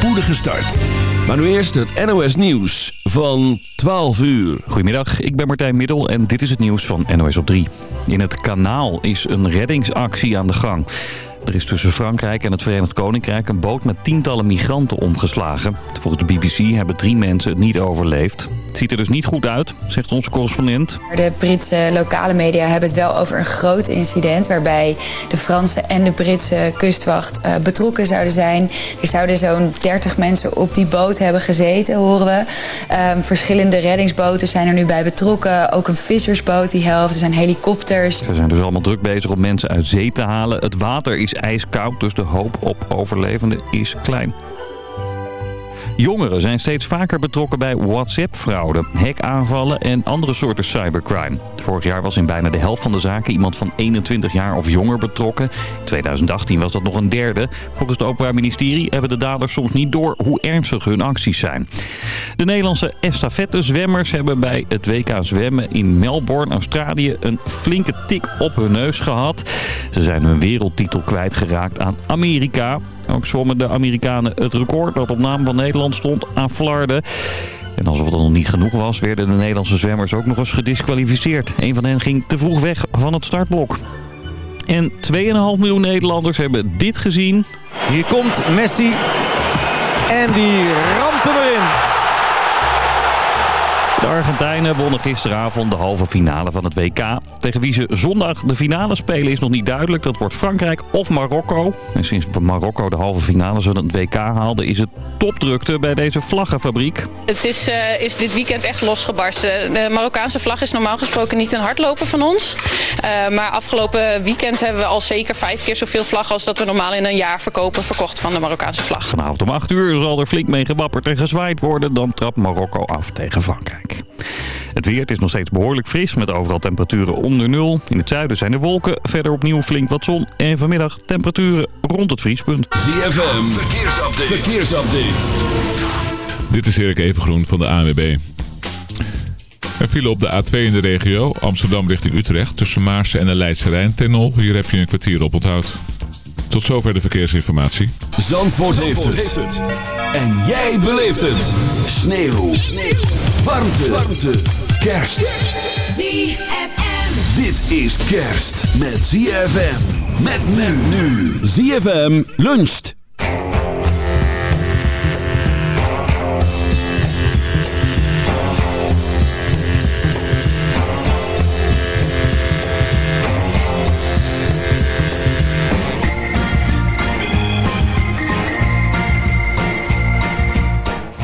spoedige start. Maar nu eerst het NOS Nieuws van 12 uur. Goedemiddag, ik ben Martijn Middel en dit is het nieuws van NOS op 3. In het kanaal is een reddingsactie aan de gang. Er is tussen Frankrijk en het Verenigd Koninkrijk een boot met tientallen migranten omgeslagen. Volgens de BBC hebben drie mensen het niet overleefd. Het ziet er dus niet goed uit, zegt onze correspondent. De Britse lokale media hebben het wel over een groot incident... waarbij de Franse en de Britse kustwacht uh, betrokken zouden zijn. Er zouden zo'n 30 mensen op die boot hebben gezeten, horen we. Um, verschillende reddingsboten zijn er nu bij betrokken. Ook een vissersboot die helft. Er zijn helikopters. Ze zijn dus allemaal druk bezig om mensen uit zee te halen. Het water is ijskoud, dus de hoop op overlevenden is klein. Jongeren zijn steeds vaker betrokken bij WhatsApp-fraude, hackaanvallen en andere soorten cybercrime. Vorig jaar was in bijna de helft van de zaken iemand van 21 jaar of jonger betrokken. In 2018 was dat nog een derde. Volgens het Openbaar Ministerie hebben de daders soms niet door hoe ernstig hun acties zijn. De Nederlandse estafette-zwemmers hebben bij het WK zwemmen in Melbourne, Australië, een flinke tik op hun neus gehad. Ze zijn hun wereldtitel kwijtgeraakt aan Amerika. Ook zwommen de Amerikanen het record dat op naam van Nederland stond aan Flarden. En alsof dat nog niet genoeg was, werden de Nederlandse zwemmers ook nog eens gedisqualificeerd. Een van hen ging te vroeg weg van het startblok. En 2,5 miljoen Nederlanders hebben dit gezien. Hier komt Messi. En die ramt erin. Argentijnen wonnen gisteravond de halve finale van het WK. Tegen wie ze zondag de finale spelen is nog niet duidelijk. Dat wordt Frankrijk of Marokko. En sinds Marokko de halve finale van het WK haalde... is het topdrukte bij deze vlaggenfabriek. Het is, uh, is dit weekend echt losgebarsten. De Marokkaanse vlag is normaal gesproken niet een hardloper van ons. Uh, maar afgelopen weekend hebben we al zeker vijf keer zoveel vlaggen... als dat we normaal in een jaar verkopen verkocht van de Marokkaanse vlag. Vanavond om 8 uur zal er flink mee gewapperd en gezwaaid worden. Dan trapt Marokko af tegen Frankrijk. Het weer het is nog steeds behoorlijk fris met overal temperaturen onder nul. In het zuiden zijn er wolken, verder opnieuw flink wat zon. En vanmiddag temperaturen rond het vriespunt. ZFM, verkeersupdate. verkeersupdate. Dit is Erik Evengroen van de ANWB. Er vielen op de A2 in de regio Amsterdam richting Utrecht tussen Maarsen en de Leidse Rijn. Tenol, hier heb je een kwartier op onthoud. Tot zover de verkeersinformatie. Zandvoort, Zandvoort heeft, het. En jij beleeft het. Sneeuw. Sneeuw. Warmte. Warmte. Kerst. ZFM. Dit is kerst met ZFM. Met men nu. ZFM luncht.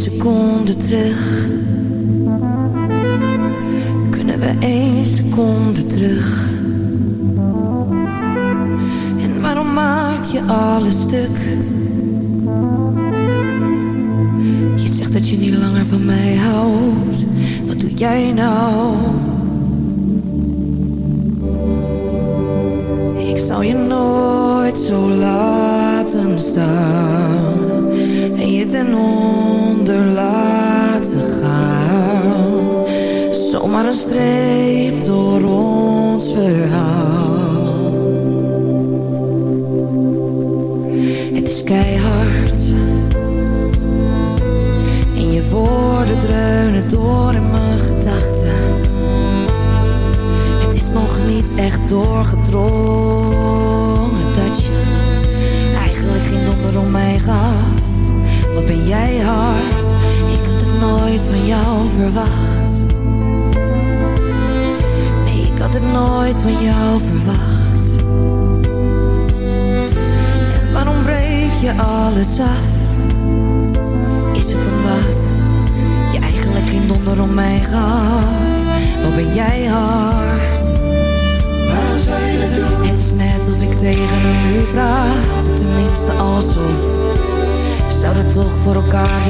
seconde terug.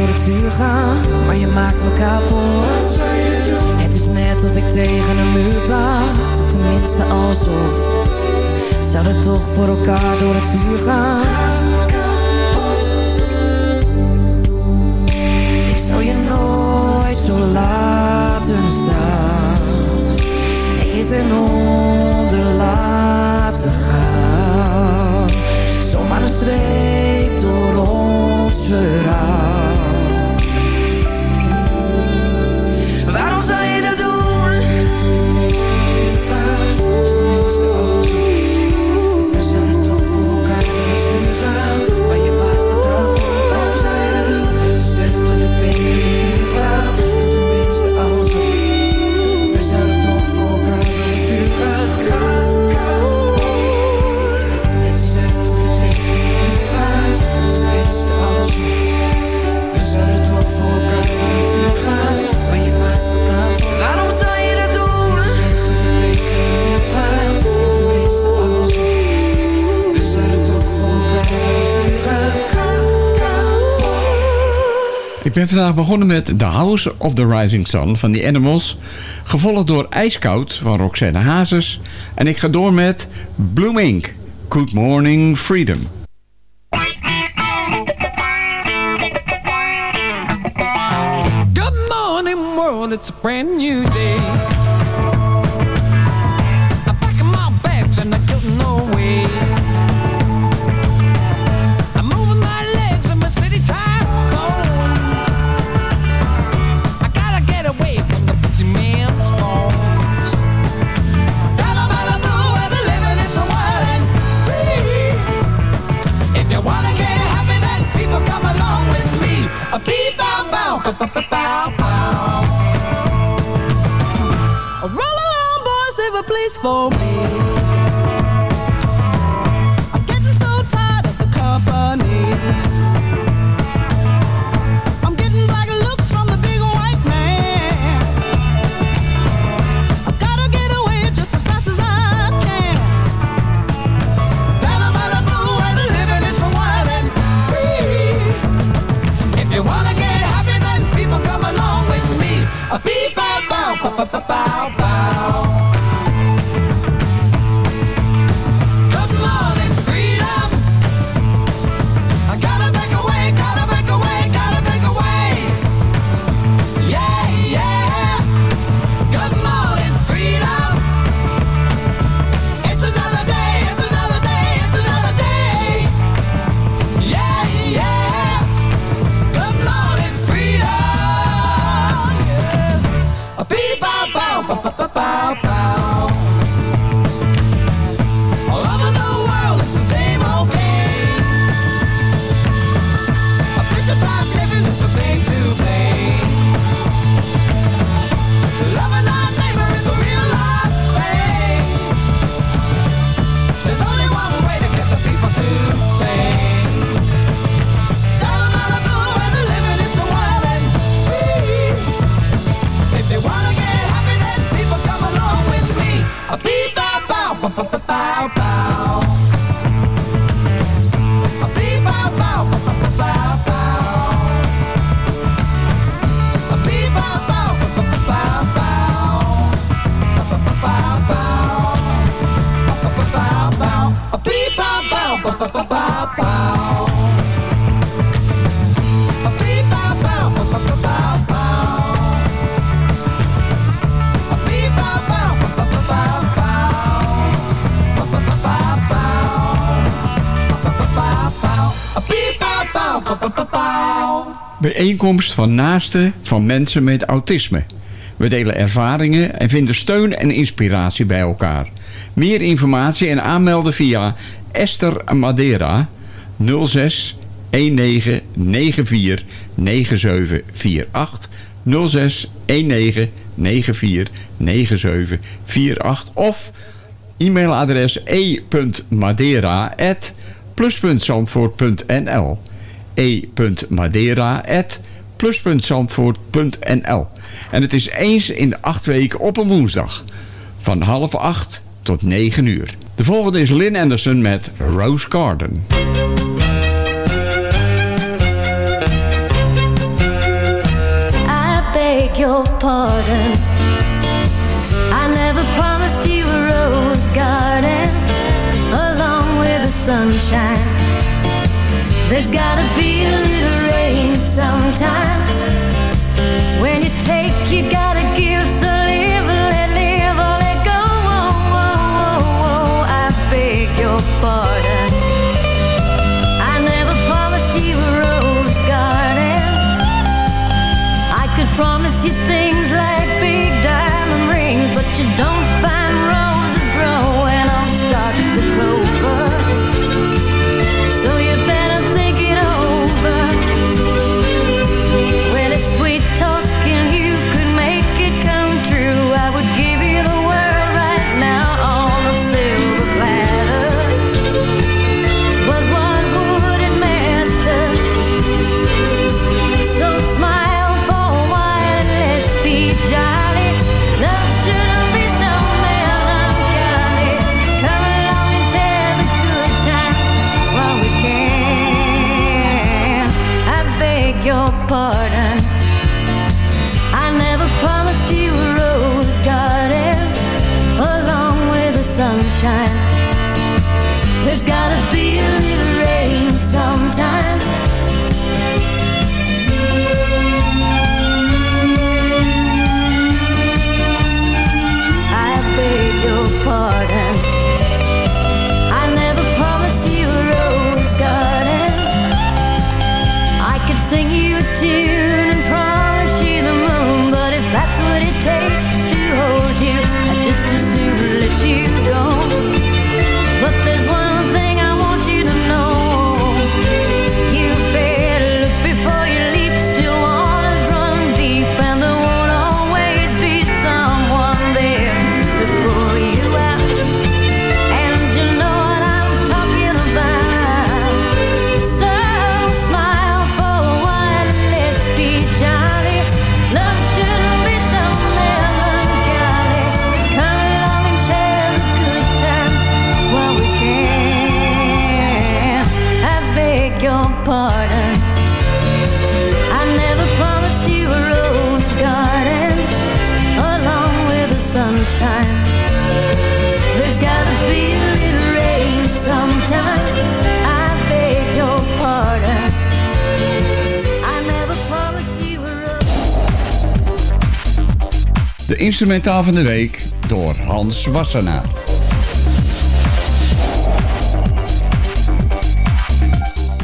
door het vuur gaan, maar je maakt me kapot. Het is net of ik tegen een muur praat, tenminste alsof. Zouden toch voor elkaar door het vuur gaan? Ik zou je nooit zo laten staan. En onder laten gaan. Zomaar een streep door ons verhaal Ik ben vandaag begonnen met The House of the Rising Sun van The Animals. Gevolgd door IJskoud van Roxanne Hazes. En ik ga door met Blooming. Good Morning Freedom. Good morning world, it's a brand new day. for me. Van naasten van mensen met autisme. We delen ervaringen en vinden steun en inspiratie bij elkaar. Meer informatie en aanmelden via Esther Madeira 06 19 94 9748 06 19 94 9748 of e-mailadres e.madeira plus.zandvoort.nl e.madeira.plus.zandvoort.nl En het is eens in de acht weken op een woensdag. Van half acht tot negen uur. De volgende is Lynn Anderson met Rose Garden. I beg your pardon. I never promised you a rose garden along with the sunshine. There's gotta be a little Sometimes. Instrumentaal van de week door Hans Wassenaar.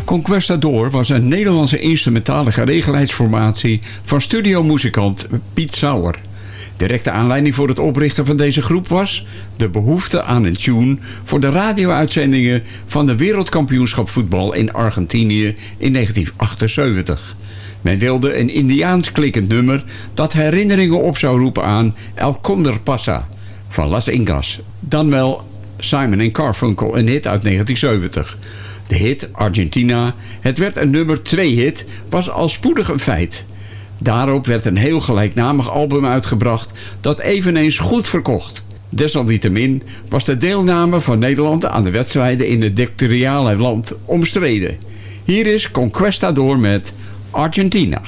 Conquestador was een Nederlandse instrumentale geregelijkheidsformatie van studiomuzikant Piet Sauer. Directe aanleiding voor het oprichten van deze groep was de behoefte aan een tune voor de radio-uitzendingen van de wereldkampioenschap voetbal in Argentinië in 1978. Men wilde een Indiaans klikkend nummer dat herinneringen op zou roepen aan El Condor Pasa van Las Incas. Dan wel Simon Carfunkel, een hit uit 1970. De hit Argentina, het werd een nummer 2 hit, was al spoedig een feit. Daarop werd een heel gelijknamig album uitgebracht dat eveneens goed verkocht. Desalniettemin was de deelname van Nederland aan de wedstrijden in het dictatoriale land omstreden. Hier is Conquestador met Argentina.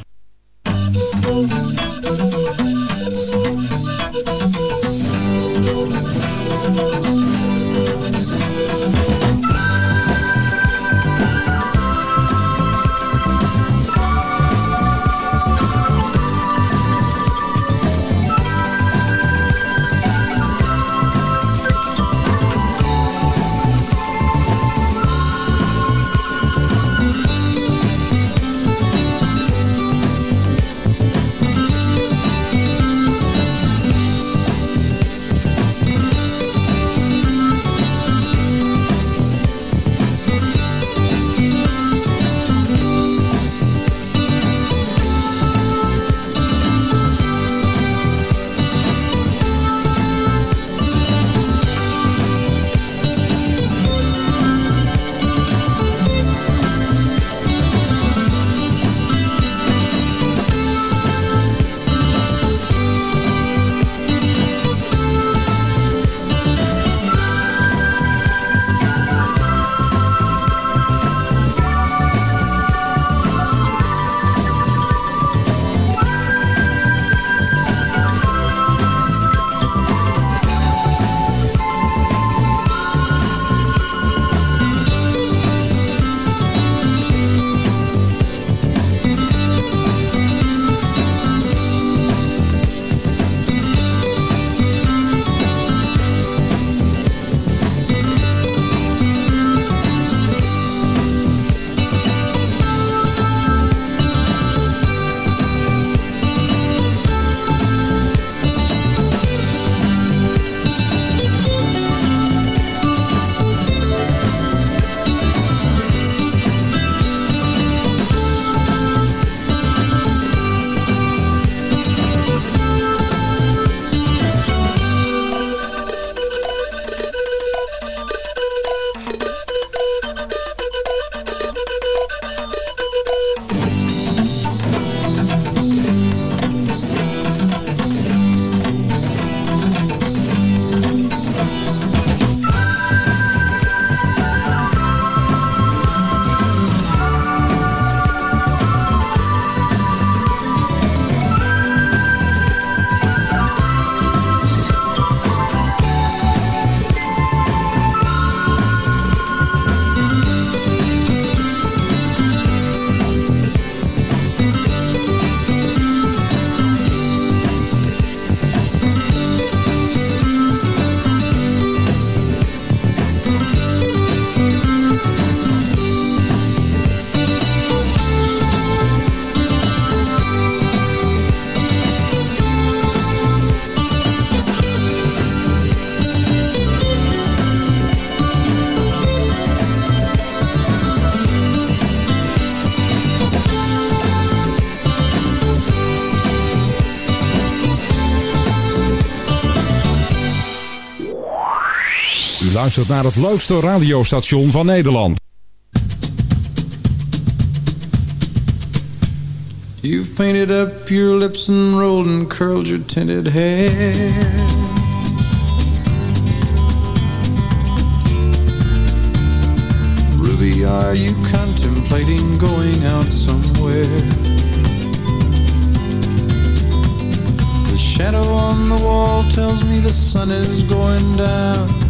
Naar het leukste radiostation van Nederland. You've painted up your lips and rolled and curled your tinted hair. Ruby, are you contemplating going out somewhere? The shadow on the wall tells me the sun is going down.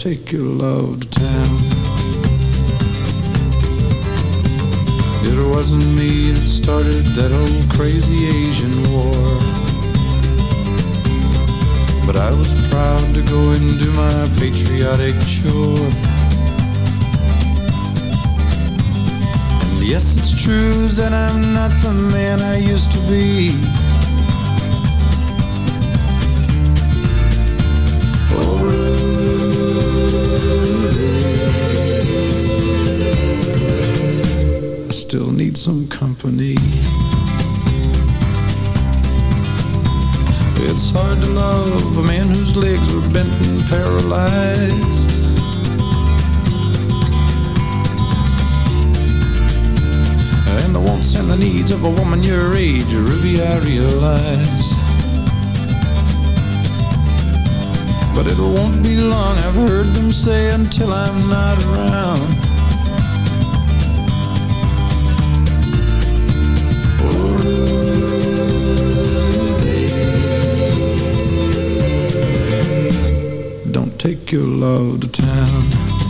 Take your love to town. It wasn't me that started that old crazy Asian war. But I was proud to go and do my patriotic chore. Yes, it's true that I'm not the man I used to be. I still need some company. It's hard to love a man whose legs are bent and paralyzed. And the wants and the needs of a woman your age, Ruby, I realize. But it won't be long, I've heard them say, until I'm not around. Don't take your love to town.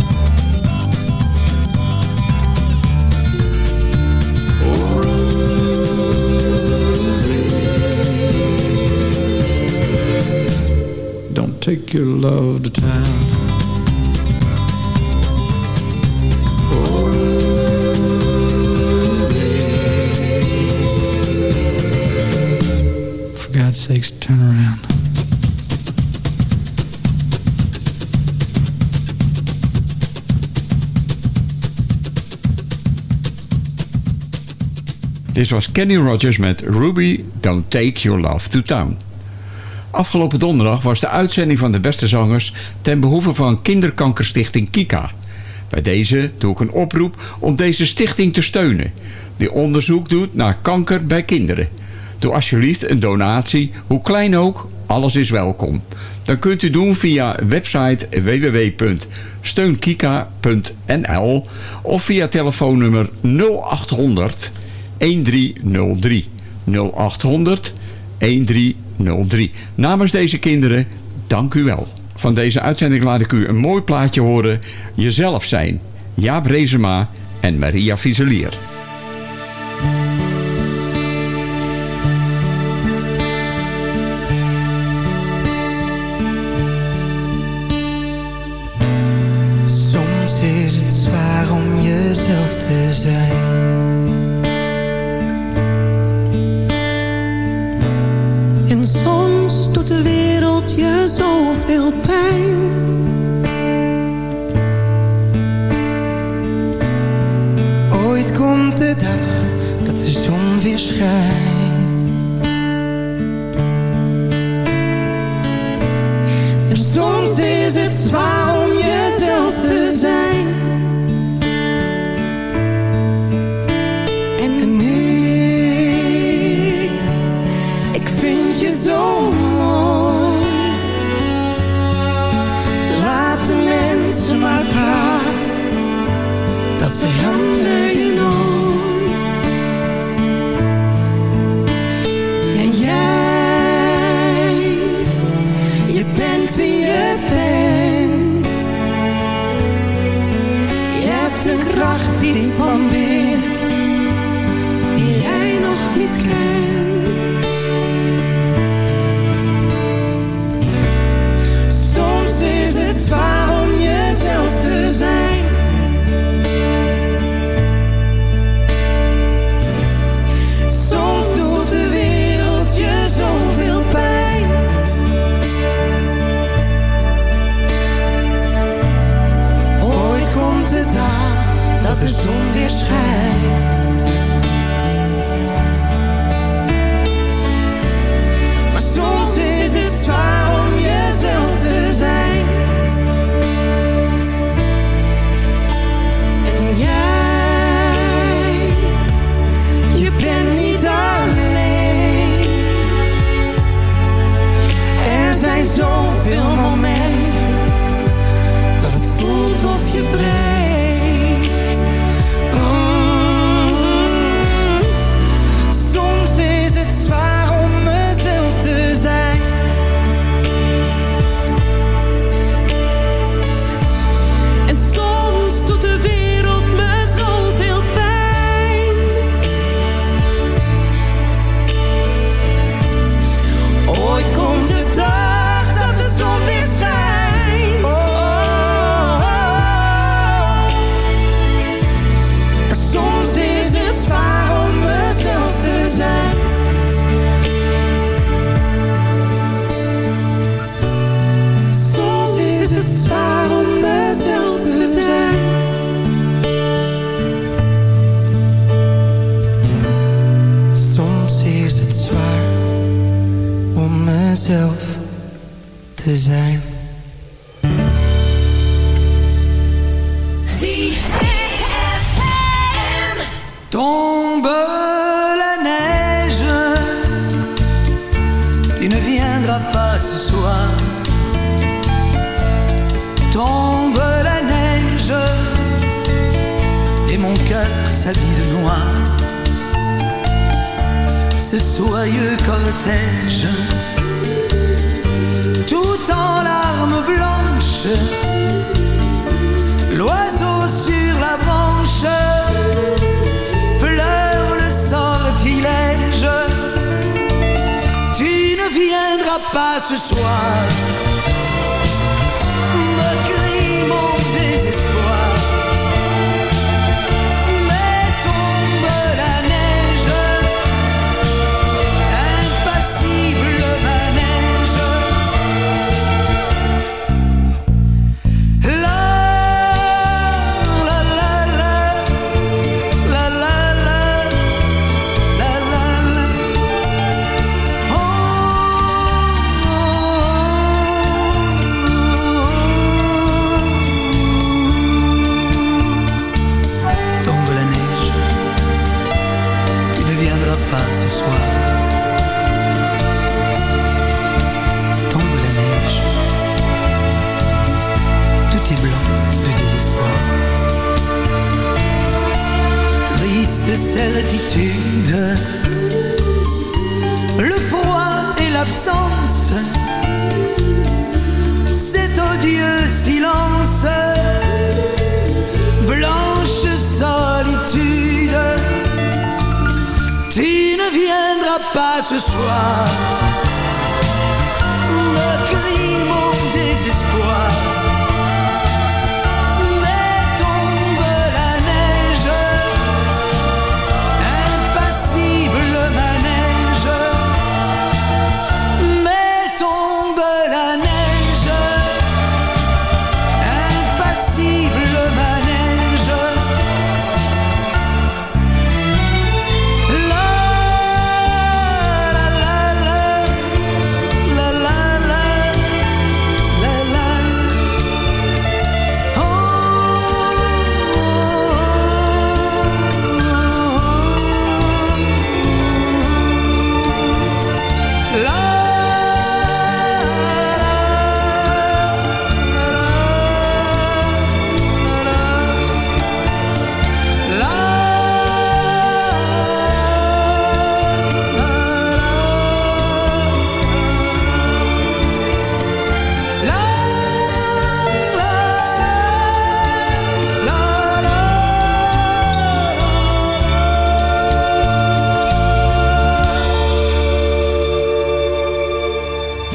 Take your love to town. For God's sakes, turn around. Dit was Kenny Rogers met Ruby, Don't Take Your Love to Town. Afgelopen donderdag was de uitzending van de beste zangers ten behoeve van kinderkankerstichting Kika. Bij deze doe ik een oproep om deze stichting te steunen, die onderzoek doet naar kanker bij kinderen. Doe alsjeblieft een donatie, hoe klein ook, alles is welkom. Dan kunt u doen via website www.steunkika.nl of via telefoonnummer 0800 1303. 0800 1303. Namens deze kinderen, dank u wel. Van deze uitzending laat ik u een mooi plaatje horen. Jezelf zijn. Jaap Rezema en Maria Vieselier. Wereld je zoveel pijn. Ooit komt de dag dat de zon weer schijnt.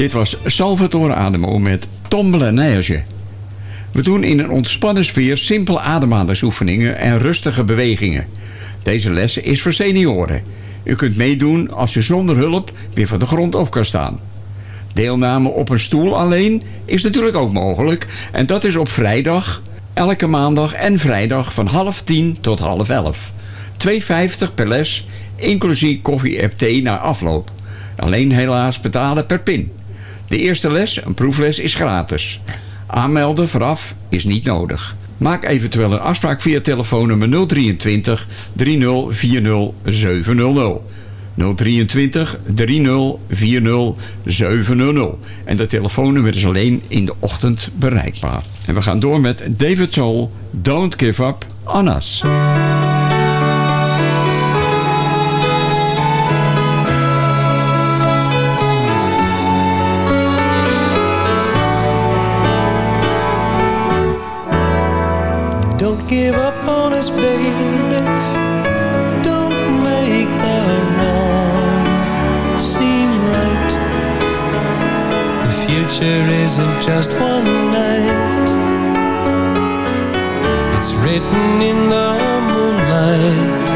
Dit was Salvatore Ademo met Tombele Neige. We doen in een ontspannen sfeer simpele ademhalingsoefeningen en rustige bewegingen. Deze les is voor senioren. U kunt meedoen als u zonder hulp weer van de grond op kan staan. Deelname op een stoel alleen is natuurlijk ook mogelijk. En dat is op vrijdag, elke maandag en vrijdag van half tien tot half elf. 2,50 per les, inclusief koffie en thee na afloop. Alleen helaas betalen per pin. De eerste les, een proefles, is gratis. Aanmelden vooraf is niet nodig. Maak eventueel een afspraak via telefoonnummer 023 3040 700. 023 3040 700. En dat telefoonnummer is alleen in de ochtend bereikbaar. En we gaan door met David Soul, Don't Give Up on Us. The isn't just one night. It's written in the moonlight.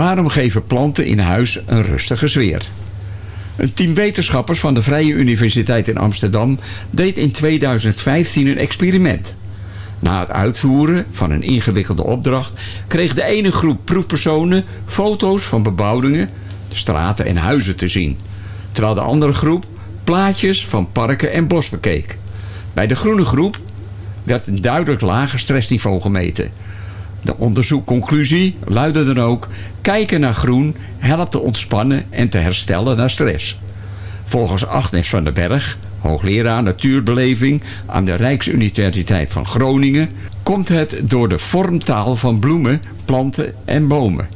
Waarom geven planten in huis een rustige sfeer? Een team wetenschappers van de Vrije Universiteit in Amsterdam deed in 2015 een experiment. Na het uitvoeren van een ingewikkelde opdracht kreeg de ene groep proefpersonen foto's van bebouwingen, straten en huizen te zien. Terwijl de andere groep plaatjes van parken en bos bekeek. Bij de groene groep werd een duidelijk lager stressniveau gemeten. De onderzoekconclusie luidde dan ook... kijken naar groen helpt te ontspannen en te herstellen na stress. Volgens Agnes van den Berg, hoogleraar natuurbeleving... aan de Rijksuniversiteit van Groningen... komt het door de vormtaal van bloemen, planten en bomen.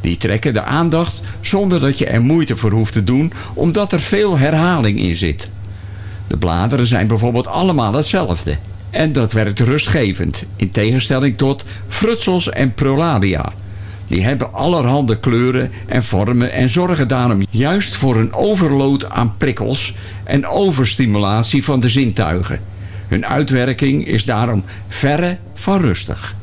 Die trekken de aandacht zonder dat je er moeite voor hoeft te doen... omdat er veel herhaling in zit. De bladeren zijn bijvoorbeeld allemaal hetzelfde. En dat werkt rustgevend, in tegenstelling tot frutsels en prolaria. Die hebben allerhande kleuren en vormen en zorgen daarom juist voor een overload aan prikkels en overstimulatie van de zintuigen. Hun uitwerking is daarom verre van rustig.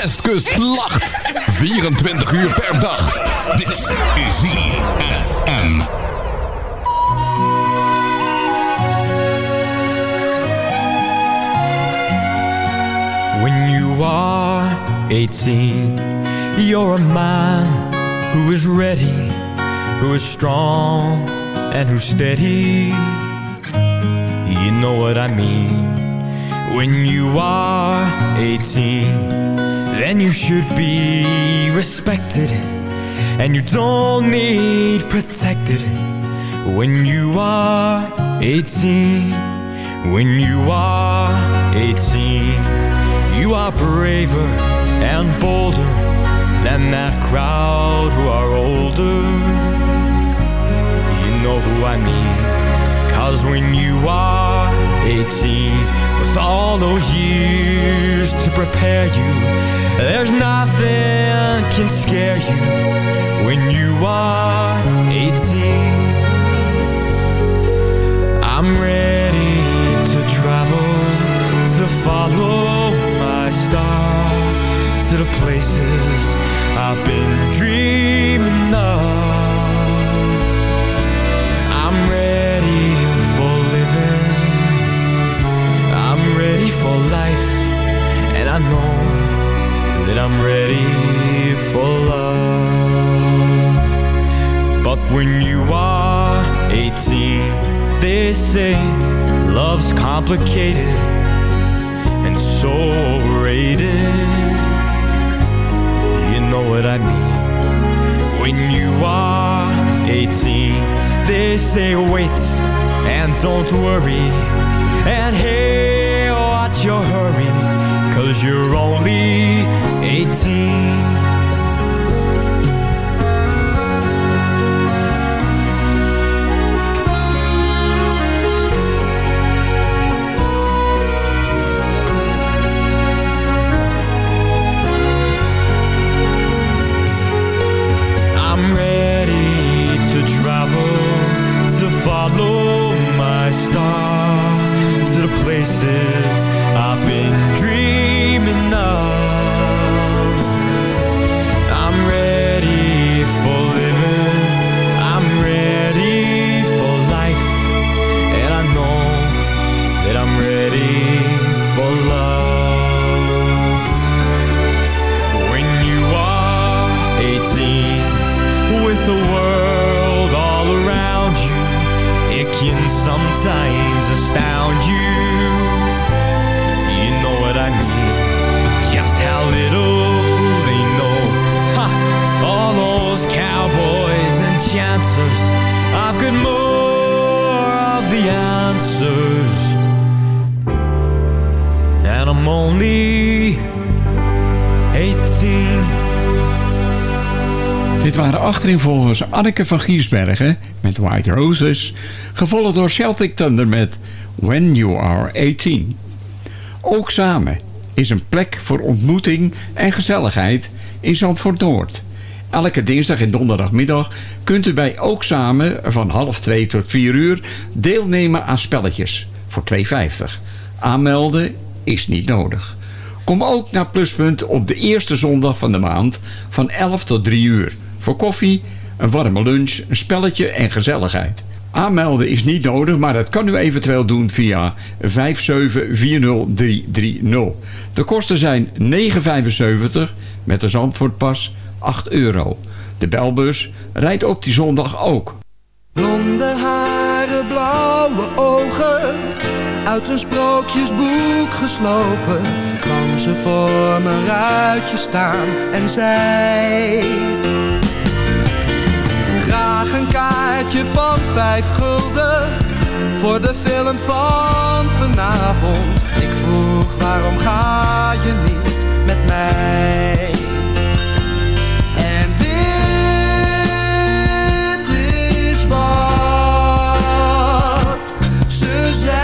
Westkust lacht. 24 uur per dag. Dit is ZFM. When you are 18, you're a man who is ready, who is strong, and who's steady. You know what I mean. When you are 18, then you should be respected, and you don't need protected. When you are 18, when you are 18. You are braver and bolder than that crowd who are older. You know who I mean. Cause when you are 18, with all those years to prepare you, there's nothing can scare you when you are 18. I'm ready to travel, to follow my star to the places I've been dreaming of. Life. And I know that I'm ready for love. But when you are 18, they say love's complicated and so overrated. You know what I mean. When you are 18, they say wait and don't worry. And hey, watch your hurry, cause you're only 18. Achterin Anneke van Giesbergen met White Roses, gevolgd door Celtic Thunder met When You Are 18. Ook samen is een plek voor ontmoeting en gezelligheid in Zandvoort Noord. Elke dinsdag en donderdagmiddag kunt u bij Ook Samen van half twee tot vier uur deelnemen aan spelletjes voor 2,50. Aanmelden is niet nodig. Kom ook naar Pluspunt op de eerste zondag van de maand van 11 tot 3 uur. Voor koffie, een warme lunch, een spelletje en gezelligheid. Aanmelden is niet nodig, maar dat kan u eventueel doen via 5740330. De kosten zijn 9,75 met de Zandvoortpas 8 euro. De belbus rijdt op die zondag ook. Blonde haren, blauwe ogen, uit een sprookjesboek geslopen, kwam ze voor mijn ruitje staan en zei... Een kaartje van vijf gulden, voor de film van vanavond. Ik vroeg waarom ga je niet met mij? En dit is wat ze zei.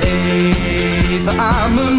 Even aan mijn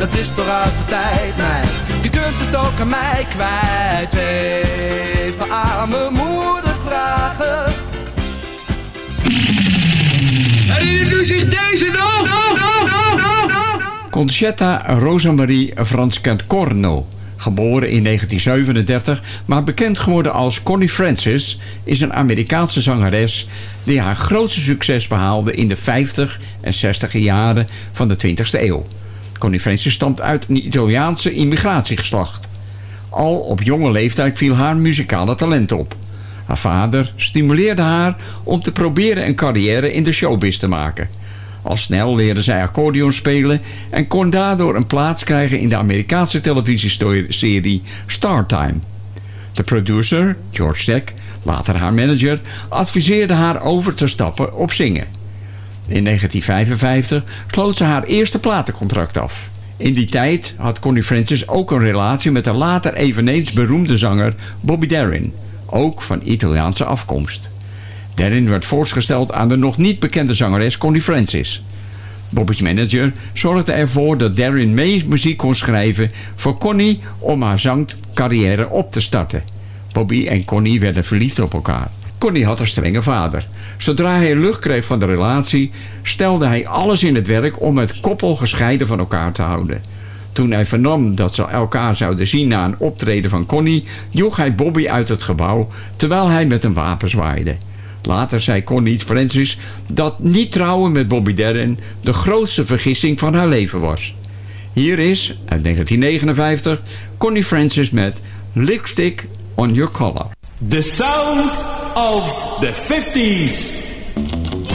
dat is toch uit de tijd, meid. Je kunt het ook aan mij kwijt. Even aan mijn moeder vragen. En nu zich deze nog? Concetta Rosamarie Franska Corno, geboren in 1937, maar bekend geworden als Connie Francis, is een Amerikaanse zangeres die haar grootste succes behaalde in de 50 en 60 jaren van de 20e eeuw. Connie Francis stamt uit een Italiaanse immigratiegeslacht. Al op jonge leeftijd viel haar muzikale talent op. Haar vader stimuleerde haar om te proberen een carrière in de showbiz te maken. Al snel leerde zij accordeon spelen en kon daardoor een plaats krijgen in de Amerikaanse televisieserie Startime. De producer, George Deck, later haar manager, adviseerde haar over te stappen op zingen. In 1955 sloot ze haar eerste platencontract af. In die tijd had Connie Francis ook een relatie met de later eveneens beroemde zanger Bobby Darin, ook van Italiaanse afkomst. Darin werd voorgesteld aan de nog niet bekende zangeres Connie Francis. Bobby's manager zorgde ervoor dat Darin mee muziek kon schrijven voor Connie om haar zangcarrière op te starten. Bobby en Connie werden verliefd op elkaar. Connie had een strenge vader. Zodra hij lucht kreeg van de relatie, stelde hij alles in het werk om het koppel gescheiden van elkaar te houden. Toen hij vernam dat ze elkaar zouden zien na een optreden van Connie, joeg hij Bobby uit het gebouw terwijl hij met een wapen zwaaide. Later zei Connie Francis dat niet trouwen met Bobby Darin de grootste vergissing van haar leven was. Hier is, uit 1959, Connie Francis met Lipstick on Your Collar. The sound of the 50s.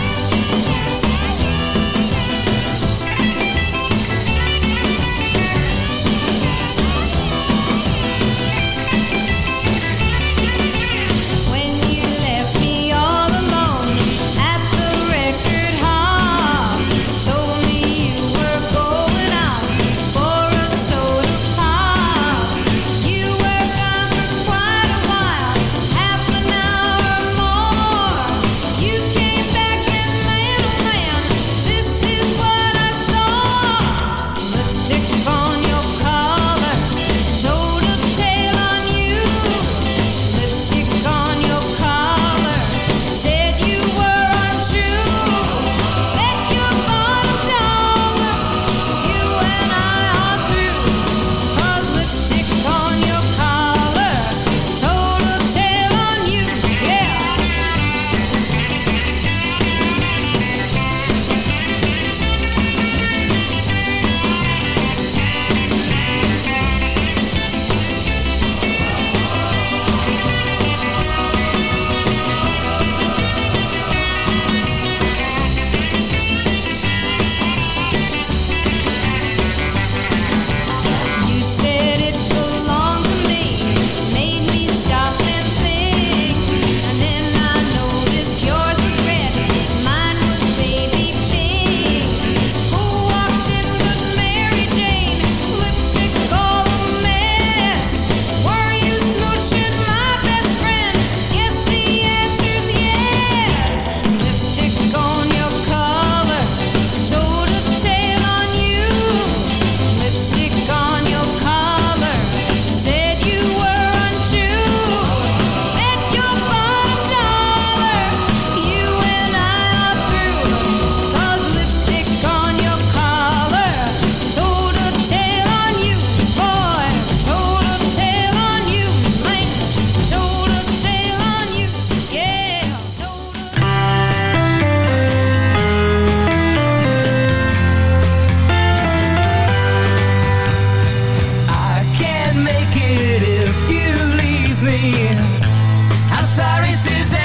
This is it.